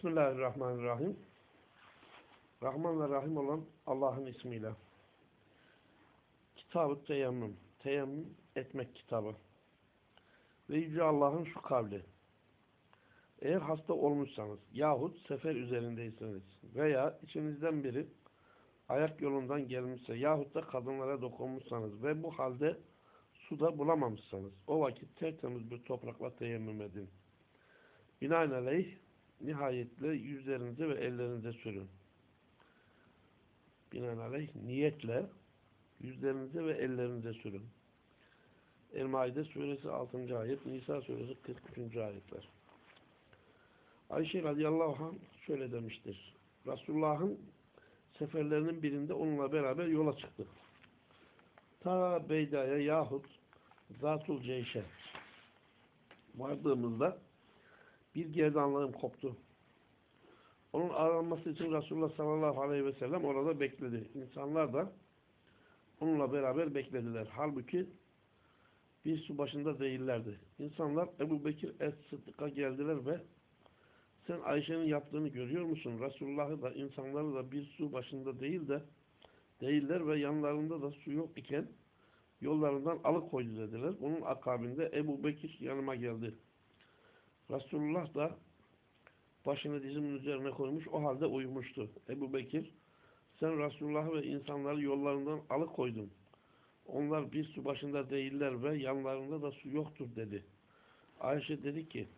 Bismillahirrahmanirrahim. Rahman ve Rahim olan Allah'ın ismiyle. Kitab-ı Teyemmüm. Teyemmüm etmek kitabı. Ve Yüce Allah'ın şu kavli. Eğer hasta olmuşsanız yahut sefer üzerindeyseniz veya içinizden biri ayak yolundan gelmişse yahut da kadınlara dokunmuşsanız ve bu halde suda bulamamışsanız o vakit tertemiz bir toprakla teyemmüm edin. Binaenaleyh nihayetle yüzlerinize ve ellerinize sürün. Binaenaleyh niyetle yüzlerinize ve ellerinize sürün. El-Maide suresi 6. ayet, Nisa suresi 43. ayetler. Ayşe radıyallahu anh şöyle demiştir. Resulullah'ın seferlerinin birinde onunla beraber yola çıktık. Ta Beyda'ya yahut Zatul Ceyş'e vardığımızda bir gerdanlığım koptu. Onun aranması için Resulullah sallallahu aleyhi ve sellem orada bekledi. İnsanlar da onunla beraber beklediler. Halbuki bir su başında değillerdi. İnsanlar Ebu Bekir Es-Sıddık'a geldiler ve sen Ayşe'nin yaptığını görüyor musun? Resulullah'ı da insanları da bir su başında değil de değiller ve yanlarında da su yok iken yollarından alıkoydu dediler. Onun akabinde Ebu Bekir yanıma geldi. Resulullah da başını dizimin üzerine koymuş o halde uyumuştu. Ebu Bekir sen Resulullah'ı ve insanları yollarından alıkoydun. Onlar bir su başında değiller ve yanlarında da su yoktur dedi. Ayşe dedi ki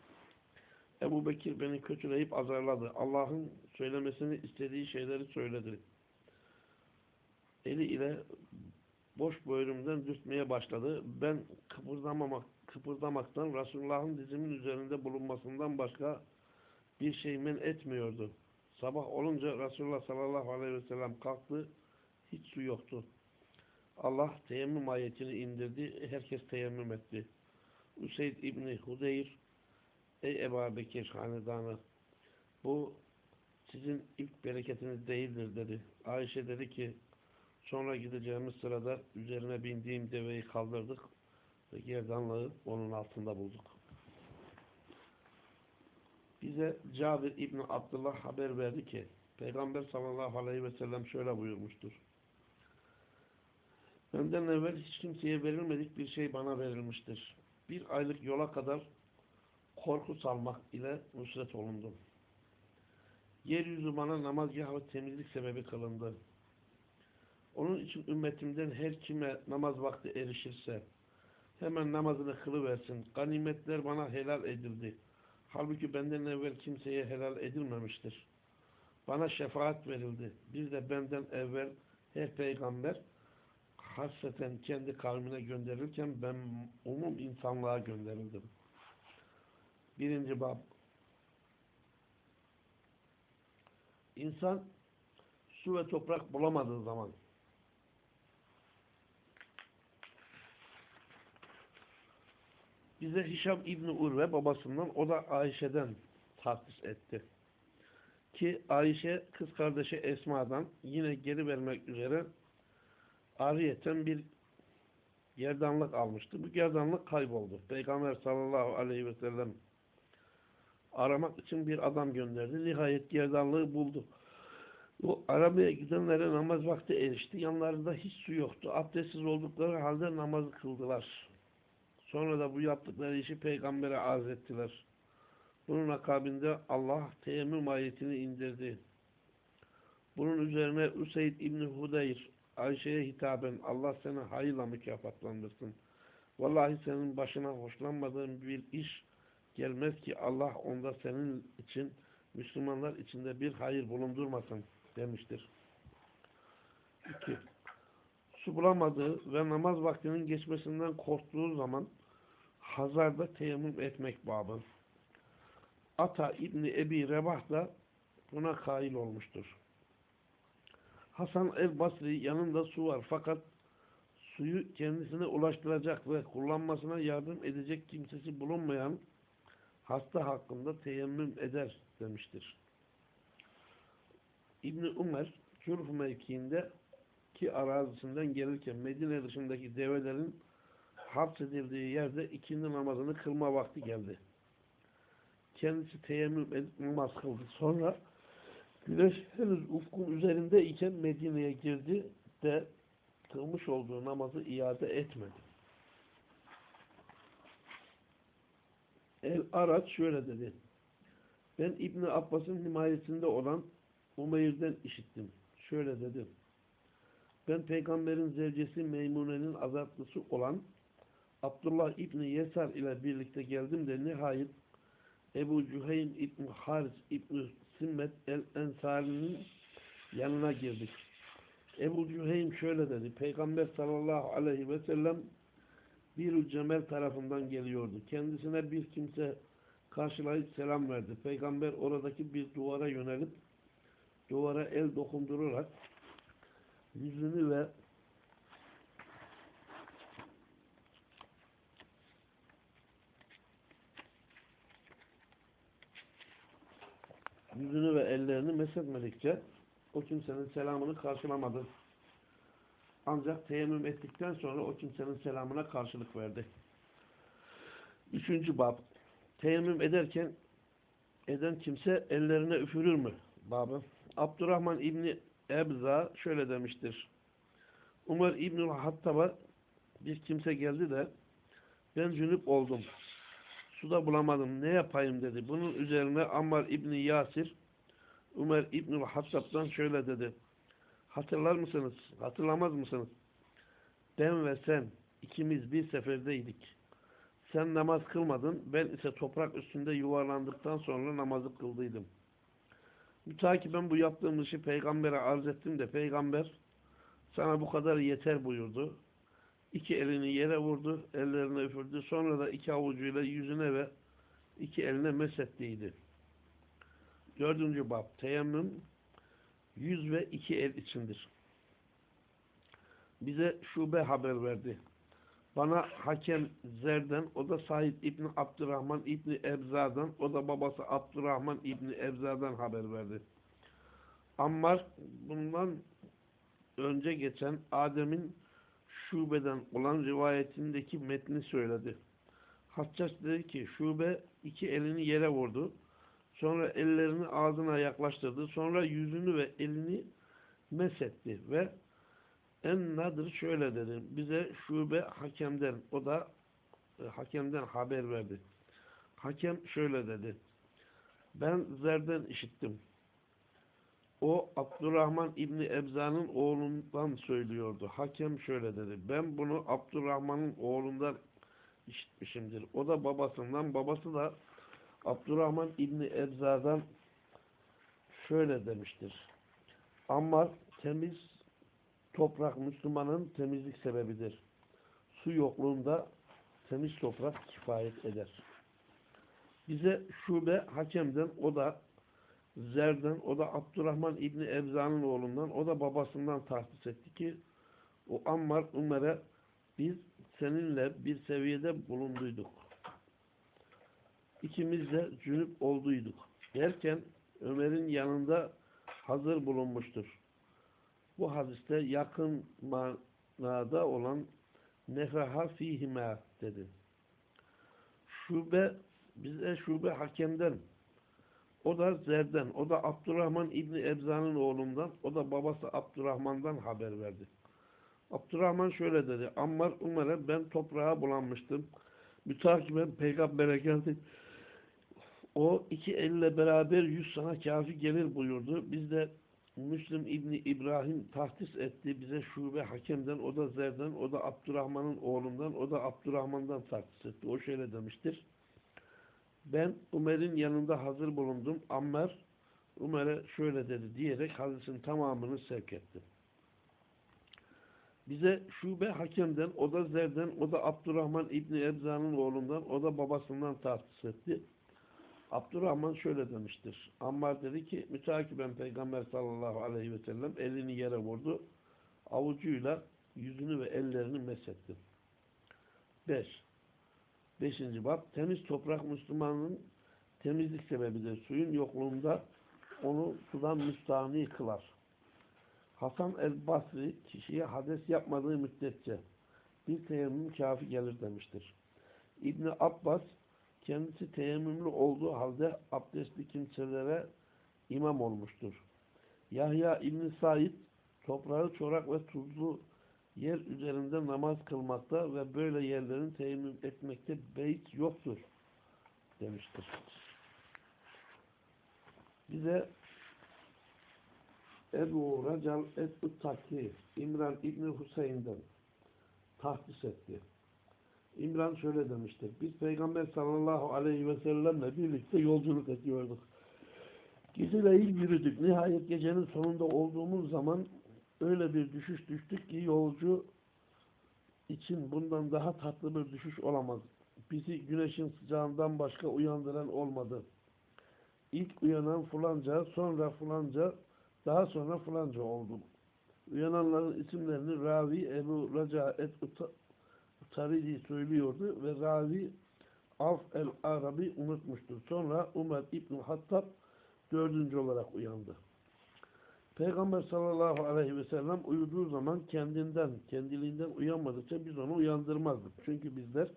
Ebu Bekir beni kötüleyip azarladı. Allah'ın söylemesini istediği şeyleri söyledi. Eli ile boş boynumdan dürtmeye başladı. Ben kıpırdamamak, kıpırdamaktan Resulullah'ın dizimin üzerinde bulunmasından başka bir şey men etmiyordu. Sabah olunca Resulullah sallallahu aleyhi ve sellem kalktı. Hiç su yoktu. Allah teyemmüm ayetini indirdi. Herkes teyemmüm etti. Üseyd İbni Hudeyr Ey Ebu Bekir hanedanı bu sizin ilk bereketiniz değildir dedi. Ayşe dedi ki sonra gideceğimiz sırada üzerine bindiğim deveyi kaldırdık ve gerdanlığı onun altında bulduk. Bize Cabir İbni Abdullah haber verdi ki Peygamber sallallahu aleyhi ve sellem şöyle buyurmuştur. Benden evvel hiç kimseye verilmedik bir şey bana verilmiştir. Bir aylık yola kadar korku salmak ile nusret olundum. Yeryüzü bana namazgah ve temizlik sebebi kılındı. Onun için ümmetimden her kime namaz vakti erişirse hemen namazını kılıversin. Ganimetler bana helal edildi. Halbuki benden evvel kimseye helal edilmemiştir. Bana şefaat verildi. Bir de benden evvel her peygamber hasreten kendi kavmine gönderirken ben umum insanlığa gönderildim. Birinci bab. İnsan su ve toprak bulamadığı zaman bize Hişam İbni Urve babasından o da Ayşe'den tahsis etti. Ki Ayşe kız kardeşi Esma'dan yine geri vermek üzere ariyeten bir gerdanlık almıştı. Bu gerdanlık kayboldu. Peygamber sallallahu aleyhi ve sellem aramak için bir adam gönderdi. Nihayet gerdanlığı buldu. O aramaya gidenlere namaz vakti erişti. Yanlarında hiç su yoktu. Abdestsiz oldukları halde namazı kıldılar. Sonra da bu yaptıkları işi peygambere arz ettiler. Bunun akabinde Allah teyemmüm ayetini indirdi. Bunun üzerine Üseyd İbni Hudeyr Ayşe'ye hitaben Allah seni hayırla mükafatlandırsın. Vallahi senin başına hoşlanmadığın bir iş gelmez ki Allah onda senin için Müslümanlar içinde bir hayır bulundurmasın demiştir. 2. Su bulamadığı ve namaz vaktinin geçmesinden korktuğu zaman Hazarda teyemmüm etmek babı. Ata İbni Ebi Rebah da buna kail olmuştur. Hasan el-Basri yanında su var fakat suyu kendisine ulaştıracak ve kullanmasına yardım edecek kimsesi bulunmayan hasta hakkında teyemmüm eder demiştir. İbni Umer Cürf mevkiinde ki arazisinden gelirken Medine dışındaki develerin hapsedildiği yerde ikindi namazını kılma vakti geldi. kendisi teyemmüm edip namaz kıldı. Sonra güneş henüz ufkun üzerinde iken Medine'ye girdi de kılmış olduğu namazı iade etmedi. El Araç şöyle dedi. Ben İbni Abbas'ın himayesinde olan Umeyr'den işittim. Şöyle dedi. Ben peygamberin zevcesi Meymune'nin azatlısı olan Abdullah İbni Yesar ile birlikte geldim de nihayet Ebu Cüheym İbni Haris İbni Simmet el-Ensari'nin yanına girdik. Ebu Cüheym şöyle dedi. Peygamber sallallahu aleyhi ve sellem bir Cemel tarafından geliyordu. Kendisine bir kimse karşılayıp selam verdi. Peygamber oradaki bir duvara yönelip duvara el dokundurarak yüzünü ve yüzünü ve ellerini meshetmedikçe o kimsenin selamını karşılamadı. Ancak teyemmüm ettikten sonra o kimsenin selamına karşılık verdi. Üçüncü bab. Teyemmüm ederken eden kimse ellerine üfürür mü? Babı. Abdurrahman İbni Ebza şöyle demiştir. Umar İbnül Hattab'a bir kimse geldi de ben cünüp oldum. Suda bulamadım. Ne yapayım dedi. Bunun üzerine Ammar İbni Yasir Ömer İbnül Hattab'dan şöyle dedi. Hatırlar mısınız? Hatırlamaz mısınız? Ben ve sen ikimiz bir seferdeydik. Sen namaz kılmadın. Ben ise toprak üstünde yuvarlandıktan sonra namazı kıldıydım. Mütakiben bu yaptığım işi peygambere arz ettim de peygamber sana bu kadar yeter buyurdu. İki elini yere vurdu, ellerine üfürdü. Sonra da iki avucuyla yüzüne ve iki eline mesettiydi. Dördüncü bab. Teyemmüm yüz ve iki el içindir. Bize şube haber verdi. Bana Hakem Zer'den, o da Said İbni Abdurrahman İbni Ebza'dan, o da babası Abdurrahman İbni Ebza'dan haber verdi. Ammar bundan önce geçen Adem'in şubeden olan rivayetindeki metni söyledi. Haccaç dedi ki şube iki elini yere vurdu. Sonra ellerini ağzına yaklaştırdı. Sonra yüzünü ve elini mesetti ve en nadir şöyle dedi. Bize şube hakemden, o da e, hakemden haber verdi. Hakem şöyle dedi. Ben Zer'den işittim. O Abdurrahman İbni Ebza'nın oğlundan söylüyordu. Hakem şöyle dedi. Ben bunu Abdurrahman'ın oğlundan işitmişimdir. O da babasından. Babası da Abdurrahman İbni Ebza'dan şöyle demiştir. Ama temiz toprak Müslümanın temizlik sebebidir. Su yokluğunda temiz toprak kifayet eder. Bize şube hakemden o da Zer'den o da Abdurrahman İbni Ebza'nın oğlundan o da babasından tahsis etti ki o Ammar Umer'e biz seninle bir seviyede bulunduyduk. İkimiz de cünüp olduyduk. Derken Ömer'in yanında hazır bulunmuştur. Bu hadiste yakın manada olan nefeha fihime dedi. Şube bize şube hakemden o da Zer'den, o da Abdurrahman İbni Ebza'nın oğlundan, o da babası Abdurrahman'dan haber verdi. Abdurrahman şöyle dedi. Ammar Umar'a ben toprağa bulanmıştım. Mütakiben peygambere geldi. O iki elle beraber yüz sana kafi gelir buyurdu. Biz de Müslim İbni İbrahim tahtis etti. Bize şube hakemden, o da Zer'den, o da Abdurrahman'ın oğlundan, o da Abdurrahman'dan tahtis etti. O şöyle demiştir. Ben Umer'in yanında hazır bulundum. Ammer Umer'e şöyle dedi diyerek hadisin tamamını sevk etti. Bize şube hakemden, o da Zer'den, o da Abdurrahman İbni Ebza'nın oğlundan, o da babasından tahsis etti. Abdurrahman şöyle demiştir. Ammar dedi ki mütakiben Peygamber sallallahu aleyhi ve sellem elini yere vurdu. Avucuyla yüzünü ve ellerini mesetti. 5. Beşinci bab. Temiz toprak Müslümanın temizlik sebebidir. Suyun yokluğunda onu sudan müstahni kılar. Hasan el-Basri kişiye hades yapmadığı müddetçe bir teyemmüm kafi gelir demiştir. İbni Abbas kendisi teyemmümlü olduğu halde abdestli kimselere imam olmuştur. Yahya İbn Said toprağı çorak ve tuzlu yer üzerinde namaz kılmakta ve böyle yerlerin teyemmüm etmekte beyt yoktur demiştir. Bize Ebu Racal et-Taki İmran İbni Hüseyin'den tahdis etti. İmran şöyle demiştir. Biz Peygamber sallallahu aleyhi ve sellemle birlikte yolculuk ediyorduk. Geceleyin yürüdük. Nihayet gecenin sonunda olduğumuz zaman öyle bir düşüş düştük ki yolcu için bundan daha tatlı bir düşüş olamaz. Bizi güneşin sıcağından başka uyandıran olmadı. İlk uyanan fulanca, sonra fulanca, daha sonra fulanca oldu. Uyananların isimlerini Ravi Ebu Raca et Taridi söylüyordu ve Ravi Af el-Arabi unutmuştur. Sonra Umar İbn Hattab dördüncü olarak uyandı. Peygamber sallallahu aleyhi ve sellem uyuduğu zaman kendinden, kendiliğinden uyanmadıkça biz onu uyandırmazdık. Çünkü bizler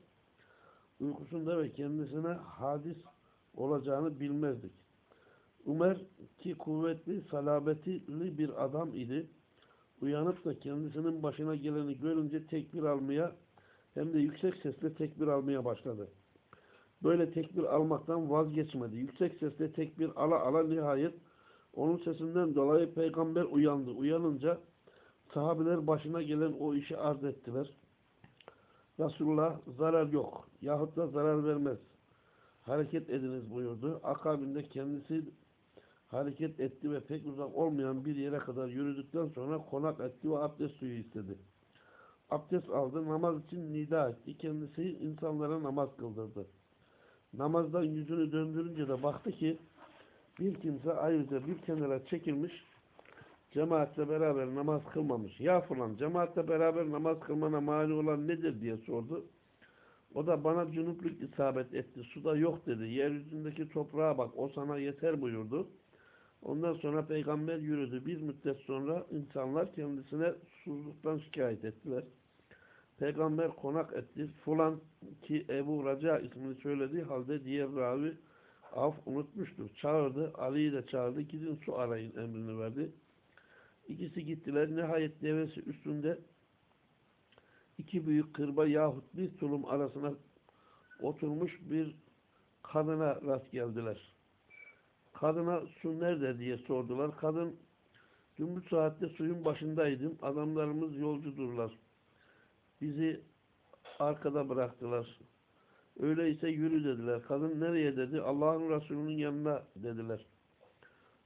uykusunda ve kendisine hadis olacağını bilmezdik. Ömer ki kuvvetli, salabetli bir adam idi. Uyanıp da kendisinin başına geleni görünce tekbir almaya hem de yüksek sesle tekbir almaya başladı. Böyle tekbir almaktan vazgeçmedi. Yüksek sesle tekbir ala ala nihayet onun sesinden dolayı peygamber uyandı. Uyanınca sahabeler başına gelen o işi arz ettiler. Resulullah zarar yok. Yahut da zarar vermez. Hareket ediniz buyurdu. Akabinde kendisi hareket etti ve pek uzak olmayan bir yere kadar yürüdükten sonra konak etti ve abdest suyu istedi. Abdest aldı, namaz için nida etti. Kendisi insanlara namaz kıldırdı. Namazdan yüzünü döndürünce de baktı ki bir kimse ayrıca bir kenara çekilmiş cemaatle beraber namaz kılmamış. Ya falan cemaatle beraber namaz kılmana mani olan nedir diye sordu. O da bana cünuplük isabet etti. Suda yok dedi. Yeryüzündeki toprağa bak o sana yeter buyurdu. Ondan sonra peygamber yürüdü. Bir müddet sonra insanlar kendisine susuzluktan şikayet ettiler. Peygamber konak etti. Fulan ki Ebu Raca ismini söylediği halde diğer ravi af unutmuştur. Çağırdı. Ali'yi de çağırdı. Gidin su arayın emrini verdi. İkisi gittiler. Nihayet devesi üstünde iki büyük kırba yahut bir tulum arasına oturmuş bir kadına rast geldiler. Kadına su nerede diye sordular. Kadın dün bu saatte suyun başındaydım. Adamlarımız yolcudurlar. Bizi arkada bıraktılar. Öyleyse yürü dediler. Kadın nereye dedi? Allah'ın Resulü'nün yanına dediler.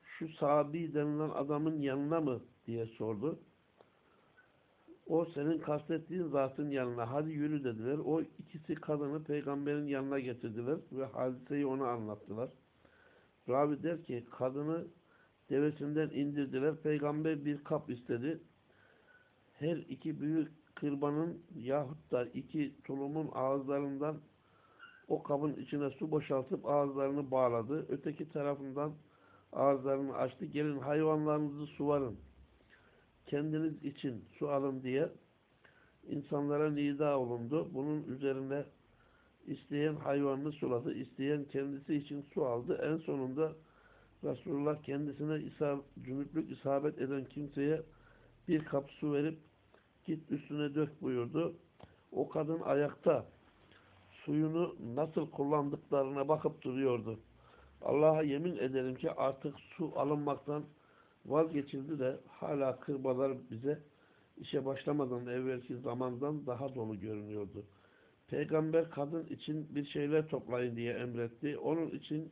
Şu sahabi denilen adamın yanına mı diye sordu. O senin kastettiğin zatın yanına. Hadi yürü dediler. O ikisi kadını peygamberin yanına getirdiler ve hadiseyi ona anlattılar. Rabi der ki kadını devesinden indirdiler. Peygamber bir kap istedi. Her iki büyük kırbanın yahut da iki tulumun ağızlarından o kabın içine su boşaltıp ağızlarını bağladı. Öteki tarafından ağızlarını açtı. Gelin hayvanlarınızı suvarın. Kendiniz için su alın diye insanlara nida olundu. Bunun üzerine isteyen hayvanını suladı. isteyen kendisi için su aldı. En sonunda Resulullah kendisine isab isabet eden kimseye bir kap su verip git üstüne dök buyurdu. O kadın ayakta suyunu nasıl kullandıklarına bakıp duruyordu. Allah'a yemin ederim ki artık su alınmaktan vazgeçildi de hala kırbalar bize işe başlamadan evvelki zamandan daha dolu görünüyordu. Peygamber kadın için bir şeyler toplayın diye emretti. Onun için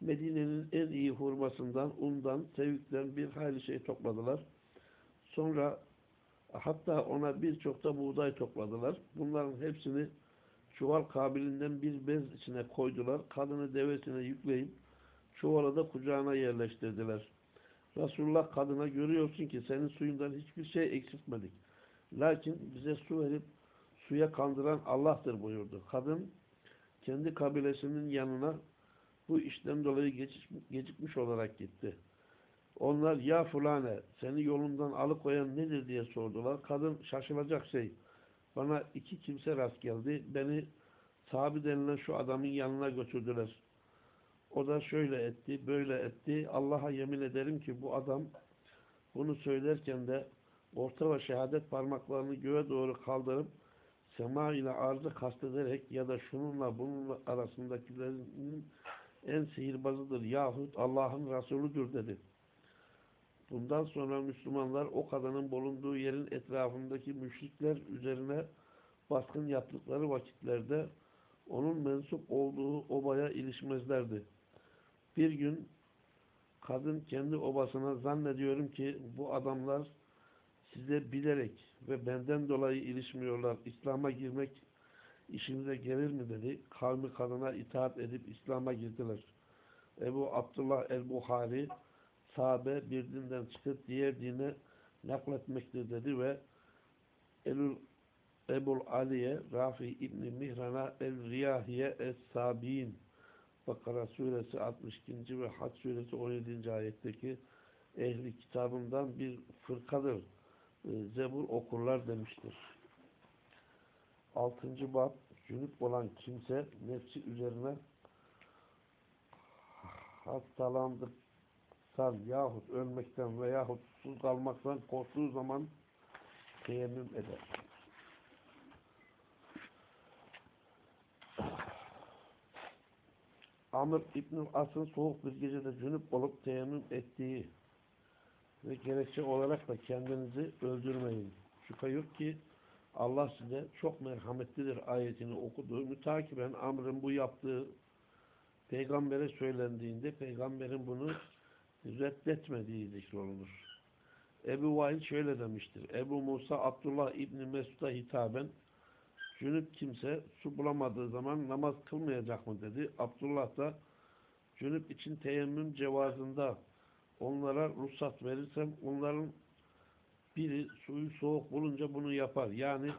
Medine'nin en iyi hurmasından, undan, sevikten bir hayli şey topladılar. Sonra hatta ona birçok da buğday topladılar. Bunların hepsini çuval kabilinden bir bez içine koydular. Kadını devesine yükleyip çuvalı da kucağına yerleştirdiler. Resulullah kadına görüyorsun ki senin suyundan hiçbir şey eksiltmedik. Lakin bize su verip suya kandıran Allah'tır buyurdu. Kadın kendi kabilesinin yanına bu işten dolayı gecikmiş olarak gitti. Onlar ya fulane seni yolundan alıkoyan nedir diye sordular. Kadın şaşılacak şey bana iki kimse rast geldi. Beni Sabi denilen şu adamın yanına götürdüler. O da şöyle etti, böyle etti. Allah'a yemin ederim ki bu adam bunu söylerken de orta ve şehadet parmaklarını göğe doğru kaldırıp sema ile arzı kastederek ya da şununla bunun arasındakilerin en sihirbazıdır yahut Allah'ın Resulüdür dedi. Bundan sonra Müslümanlar o kadının bulunduğu yerin etrafındaki müşrikler üzerine baskın yaptıkları vakitlerde onun mensup olduğu obaya ilişmezlerdi. Bir gün kadın kendi obasına zannediyorum ki bu adamlar size bilerek ve benden dolayı ilişmiyorlar. İslam'a girmek işinize gelir mi dedi. Kavmi kadına itaat edip İslam'a girdiler. Ebu Abdullah el-Buhari sahabe bir dinden çıkıp diğer dine nakletmektir dedi ve Elul Ebul Aliye Rafi İbni Mihran'a El-Riyahiye Es-Sabiyin Bakara suresi 62. ve Hac suresi 17. ayetteki ehli kitabından bir fırkadır. Ee, Zebur okurlar demiştir. 6. bab cünüp olan kimse nefsi üzerine hastalandıktan yahut ölmekten veyahut susuz kalmaktan korktuğu zaman teyemmüm eder. Amr İbn-i As'ın soğuk bir gecede cünüp olup teyemmüm ettiği ve gerekçe olarak da kendinizi öldürmeyin. Şüphe yok ki Allah size çok merhametlidir ayetini okuduğu mütakiben Amr'ın bu yaptığı peygambere söylendiğinde peygamberin bunu reddetmediği zikrolunur. Ebu Vail şöyle demiştir. Ebu Musa Abdullah İbni Mesud'a hitaben cünüp kimse su bulamadığı zaman namaz kılmayacak mı dedi. Abdullah da cünüp için teyemmüm cevazında onlara ruhsat verirsem onların biri suyu soğuk bulunca bunu yapar. Yani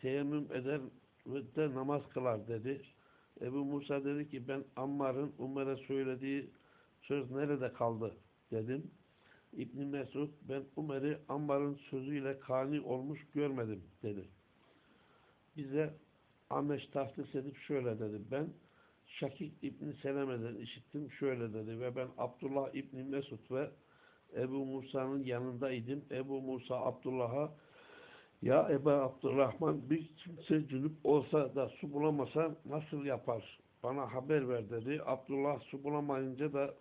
teyemmüm eder ve de namaz kılar dedi. Ebu Musa dedi ki ben Ammar'ın Umer'e söylediği söz nerede kaldı dedim. İbn Mesud ben Umer'i Ammar'ın sözüyle kani olmuş görmedim dedi. Bize Ameş tahsis edip şöyle dedi. Ben Şakik İbni Seleme'den işittim şöyle dedi ve ben Abdullah İbni Mesud ve Ebu Musa'nın yanındaydım. Ebu Musa Abdullah'a ya Ebu Abdurrahman bir kimse cünüp olsa da su bulamasa nasıl yapar? Bana haber ver dedi. Abdullah su bulamayınca da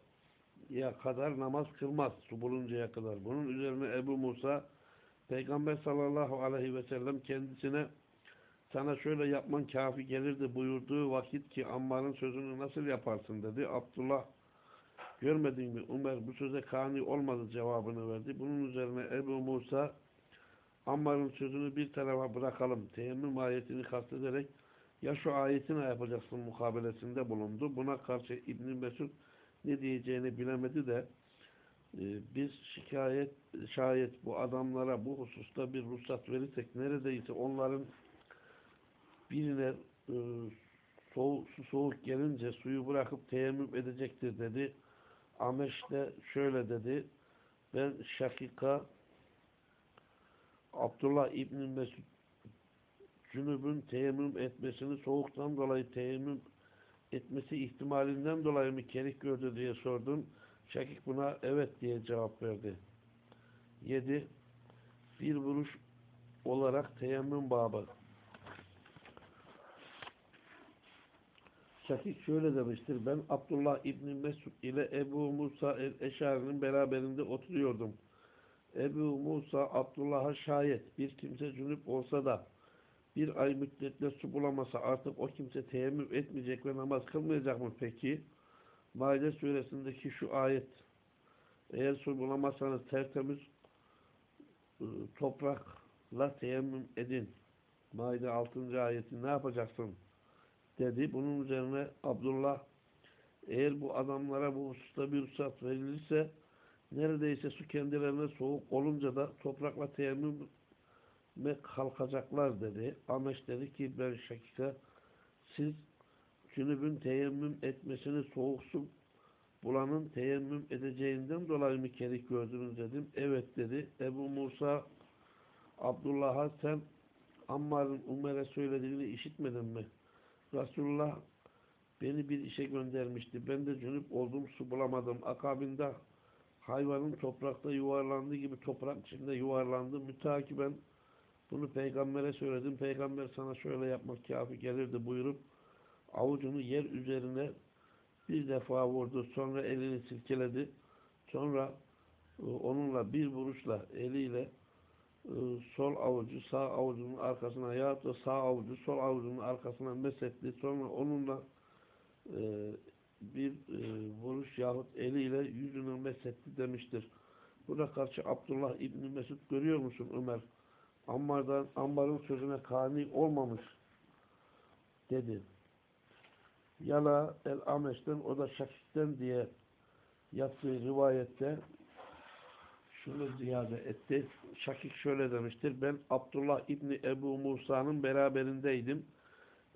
ya kadar namaz kılmaz su buluncaya kadar. Bunun üzerine Ebu Musa Peygamber sallallahu aleyhi ve sellem kendisine sana şöyle yapman kafi gelirdi buyurduğu vakit ki Ammar'ın sözünü nasıl yaparsın dedi. Abdullah görmedin mi Ömer bu söze kani olmadı cevabını verdi. Bunun üzerine Ebu Musa Ammar'ın sözünü bir tarafa bırakalım. Teyemmüm ayetini kastederek ya şu ayeti ne yapacaksın mukabelesinde bulundu. Buna karşı İbn Mesud ne diyeceğini bilemedi de e, biz şikayet şayet bu adamlara bu hususta bir ruhsat verirsek neredeyse onların birine e, soğuk, su soğuk gelince suyu bırakıp teyemmüm edecektir dedi. Ameş de şöyle dedi. Ben Şakika Abdullah İbni Mesud cünübün teyemmüm etmesini soğuktan dolayı teyemmüm etmesi ihtimalinden dolayı mı kerih gördü diye sordum. Şakik buna evet diye cevap verdi. 7. Bir vuruş olarak teyemmüm babı. Şakik şöyle demiştir. Ben Abdullah İbni Mesud ile Ebu Musa el-Eşari'nin beraberinde oturuyordum. Ebu Musa Abdullah'a şayet bir kimse cünüp olsa da bir ay müddetle su bulamasa artık o kimse teyemmüm etmeyecek ve namaz kılmayacak mı peki? Maide suresindeki şu ayet eğer su bulamazsanız tertemiz ıı, toprakla teyemmüm edin. Maide 6. ayeti ne yapacaksın? dedi. Bunun üzerine Abdullah eğer bu adamlara bu hususta bir ruhsat verilirse neredeyse su kendilerine soğuk olunca da toprakla teyemmüme kalkacaklar dedi. Ameş dedi ki ben şakika siz cünübün teyemmüm etmesini soğuk bulanın teyemmüm edeceğinden dolayı mı kerik gördünüz dedim. Evet dedi. Ebu Musa Abdullah'a sen Ammar'ın Umer'e söylediğini işitmedin mi? Resulullah beni bir işe göndermişti. Ben de cünüp oldum, su bulamadım. Akabinde hayvanın toprakta yuvarlandığı gibi toprak içinde yuvarlandı. Mütakiben bunu peygambere söyledim. Peygamber sana şöyle yapmak kafi gelirdi buyurup avucunu yer üzerine bir defa vurdu. Sonra elini silkeledi. Sonra e, onunla bir vuruşla eliyle e, sol avucu sağ avucunun arkasına yahut da sağ avucu sol avucunun arkasına mesetti. Sonra onunla e, bir vuruş yahut eliyle yüzünü mesetti demiştir. Buna karşı Abdullah İbni Mesud görüyor musun Ömer? Ammar'dan, Ammar'ın sözüne kani olmamış dedi. Yala el-Ameş'ten o da Şakik'ten diye yaptığı rivayette şunu ziyade etti. Şakik şöyle demiştir. Ben Abdullah İbni Ebu Musa'nın beraberindeydim.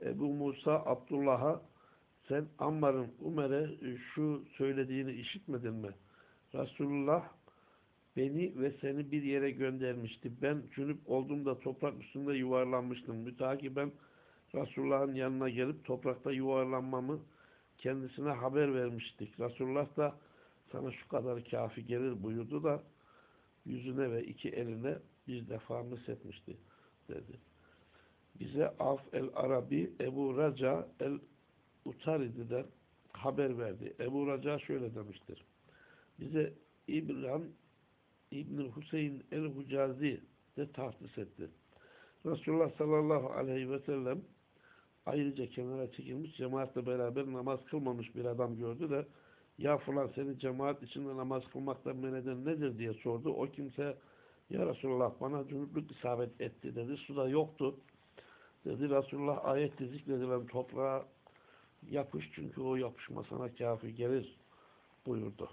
Ebu Musa Abdullah'a sen Ammar'ın Umer'e şu söylediğini işitmedin mi? Resulullah beni ve seni bir yere göndermişti. Ben cünüp olduğumda toprak üstünde yuvarlanmıştım. Mütakiben Resulullah'ın yanına gelip toprakta yuvarlanmamı kendisine haber vermiştik. Resulullah da sana şu kadar kafi gelir buyurdu da yüzüne ve iki eline bir defa etmişti dedi. Bize Af el-Arabi Ebu Raca el-Utaridi'den haber verdi. Ebu Raca şöyle demiştir. Bize İbrahim İbn Hüseyin el-Hucazi de tahsis etti. Resulullah sallallahu aleyhi ve sellem ayrıca kenara çekilmiş cemaatle beraber namaz kılmamış bir adam gördü de ya falan seni cemaat içinde namaz kılmaktan men eden nedir diye sordu. O kimse ya Resulullah bana cünüplük isabet etti dedi. Suda yoktu. Dedi Resulullah ayette zikredilen toprağa yapış çünkü o yapışma sana kafi gelir buyurdu.